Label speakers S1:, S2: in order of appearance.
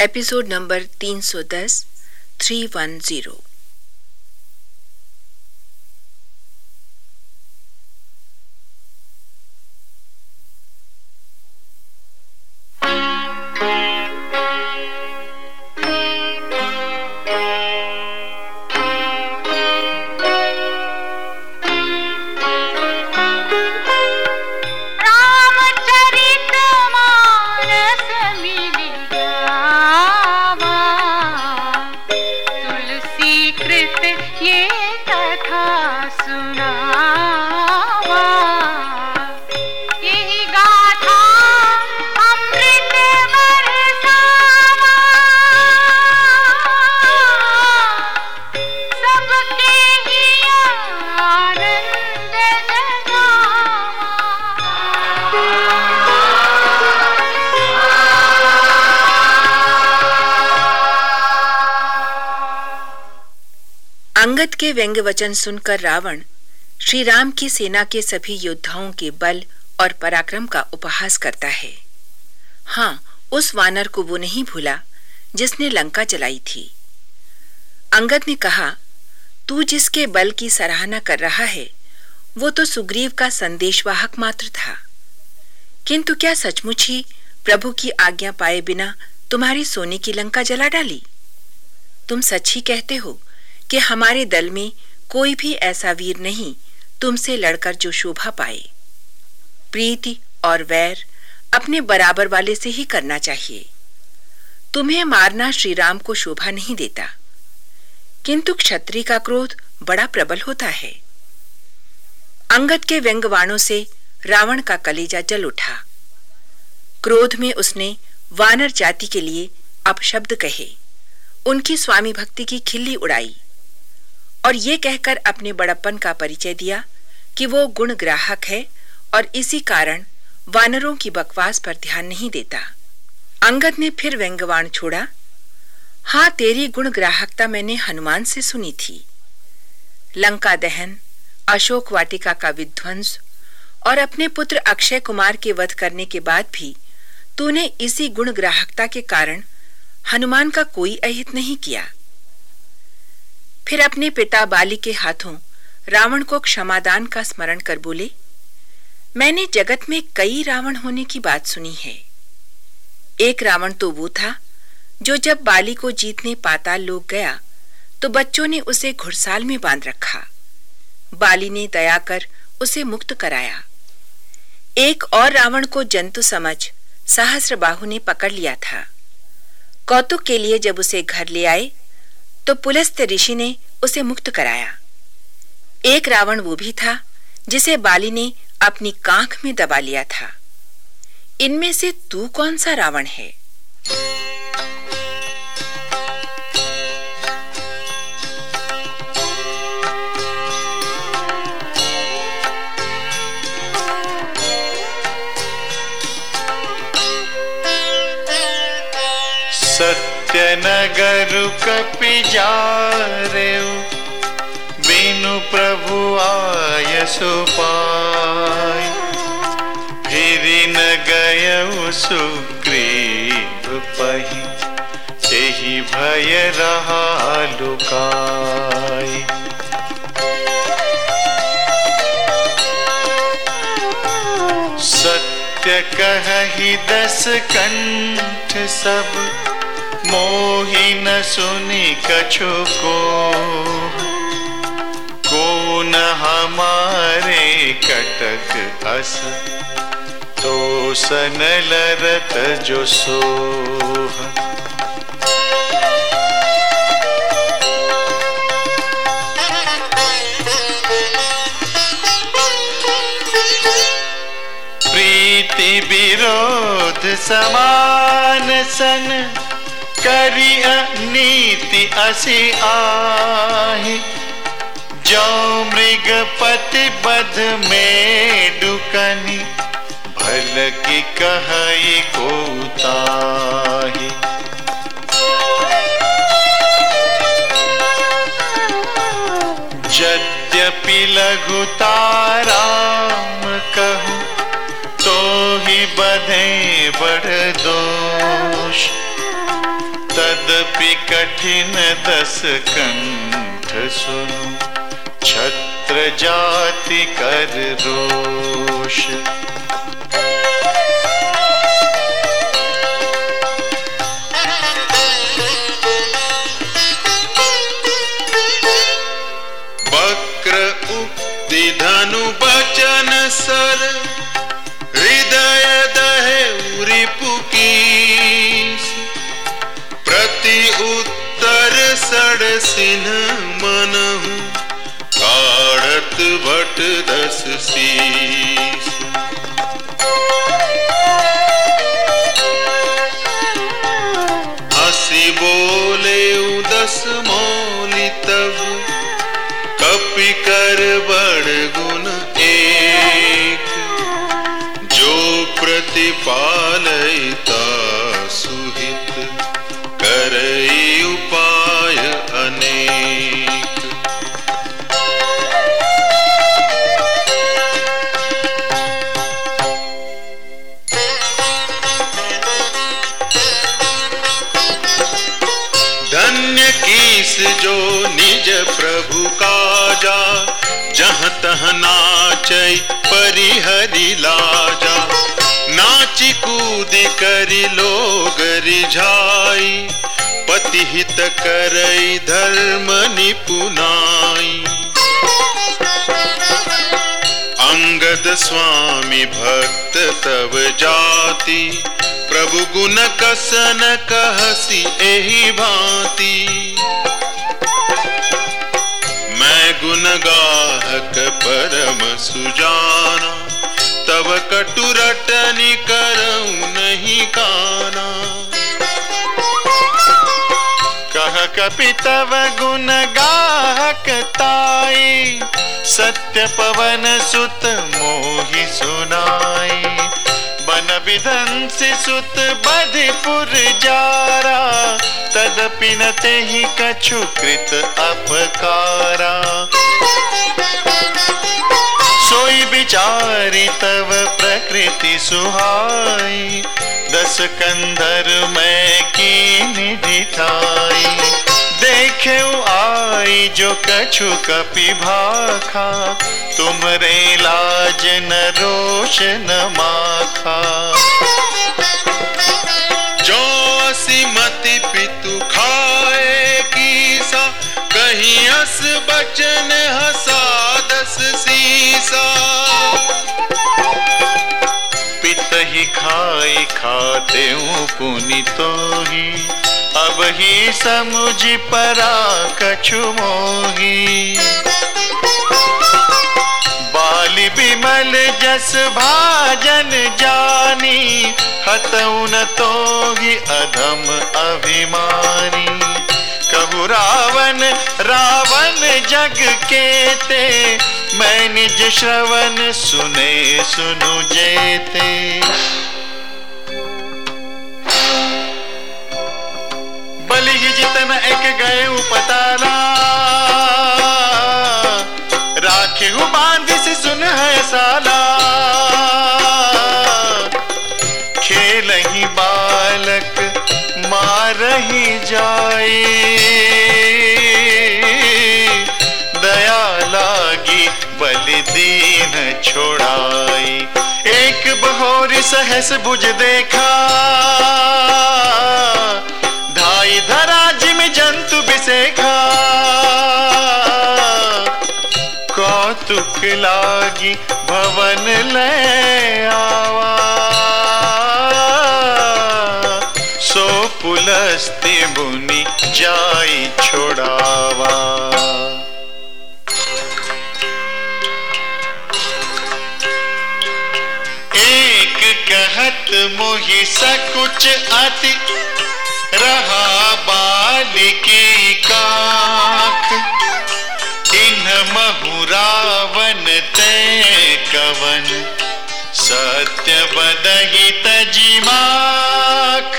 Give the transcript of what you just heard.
S1: Episode number 310 310 Angad के व्यंग्य वचन सुनकर रावण श्री राम की सेना के सभी योद्धाओं के बल और पराक्रम का उपहास करता है। हाँ उस वानर को वो नहीं भूला जिसने लंका चलाई थी। अंगद ने कहा, तू जिसके बल की सराहना कर रहा है, वो तो सुग्रीव का संदेशवाहक मात्र था। किंतु क्या सचमुच ही प्रभु की आज्ञा पाए बिना तुम्हारी सोने की लंका जला डाली? तुम सच ही कहते हो कि हमारे दल में कोई भी ऐसा वीर नहीं तुमसे लड़कर जो शोभा पाए। प्रीति और वैर अपने बराबर वाले से ही करना चाहिए। तुम्हें मारना श्री राम को शोभा नहीं देता। किंतु क्षत्रिय का क्रोध बड़ा प्रबल होता है। अंगद के व्यंगवाणों से रावण का कलेजा जल उठा। क्रोध में उसने वानर जाति के लिए अपशब्द कहे। उनकी स्वामी भक्ति की खिल्ली उड़ाई। और ये कहकर अपने बड़प्पन का परिचय दिया कि वो गुण ग्राहक है और इसी कारण वानरों की बकवास पर ध्यान नहीं देता। अंगद ने फिर व्यंगवाण छोड़ा हाँ तेरी गुण ग्राहकता मैंने हनुमान से सुनी थी। लंका दहन, अशोक वाटिका का विध्वंस और अपने पुत्र अक्षय कुमार के वध करने के बाद भी तूने इसी गुण ग्राहकता के कारण हनुमान का कोई अहित नहीं किया। फिर अपने पिता बाली के हाथों रावण को क्षमादान का स्मरण कर बोले, मैंने जगत में कई रावण होने की बात सुनी है। एक रावण तो वो था, जो जब बाली को जीतने पाताल लोग गया तो बच्चों ने उसे घुड़साल में बाँध रखा। बाली ने दया कर उसे मुक्त कराया। एक और रावण को जंतु समझ सहस्र ने पकड़ लिया था। कौतुक के लिए जब उसे घर ले आए तो पुलस्त्य ऋषि ने उसे मुक्त कराया। एक रावण वो भी था, जिसे बाली ने अपनी कांख में दबा लिया था। इनमें से तू कौन सा रावण है?
S2: नगर कपि जारे बिनु प्रभु आय सुपाय। फिर न गय सुग्रीव पही। तेहि भय रहा लुकाय सत्य कही दस कंठ सब। मोहि न सुनी कछु को। कौन हमारे कटक अस तो सन लरत जो सोह। प्रीति विरोध समान सन। करी नीति असी आही। जो मृग पति बध में डुकनी भल की कही को ताही यद्यपि लघु ताराम कहूँ तो ही बधे बड़ दोष। यद्यपि कठिन दस कंठ सुनो छत्र जाति कर रोष। वक्र उक्ति धनु बचन सर भट दस शीस हसी बोले उदस मौली तब, कपि कर बड़ गुण एक। जो प्रतिपालयता प्रभु काजा जहाँ तह नाचै परिहरि लाजा। नाची कूद करी लोग रिझाई पति हित करई धर्म निपुनाई। अंगद स्वामी भक्त तब जाति, प्रभु गुण कसन कहसी एही भांति। गाहक परम सुजाना तब कटु रटनी करऊं नहीं काना। कह कपि तव गुण गाहक ताई सत्य पवन सुत मोहि सुनाई बन विधंसि सुत बधिपुर जारा तदपि न तेहि कछु कृत अपकारा। सोई विचारी तव प्रकृति सुहाई, दस कंधर मैं की निधि ठाई। देखे आई जो कछु कपि भाखा, तुमरे लाज न रोश न माखा। जो मति कहीं हस बचन हसा, दस सीसा। पित ही खाई खाते पुनि तो ही। अब ही समुझ परा कछु मोही। बाली बिमल जस भाजन जानी, हतउन तो ही अधम अभिमानी। कहु, रावण रावण जग के ते। मैं निज श्रवण सुने, सुनु जेते। बलि जितन एक गए पताला मार ही जाए। दया लागी बलि दीन छोड़ाई एक बहोर सहस बुझ देखा। धाई धरा जिम जंतु बिसेखा। कौतुक लागी भवन ले आवा। पुलस्ति मुनि जाई छोड़ावा। एक कहत मोहि सकुच अति, रहा बालिकी काख। इन महुरावन ते कवन, सत्य बदही तजिमाख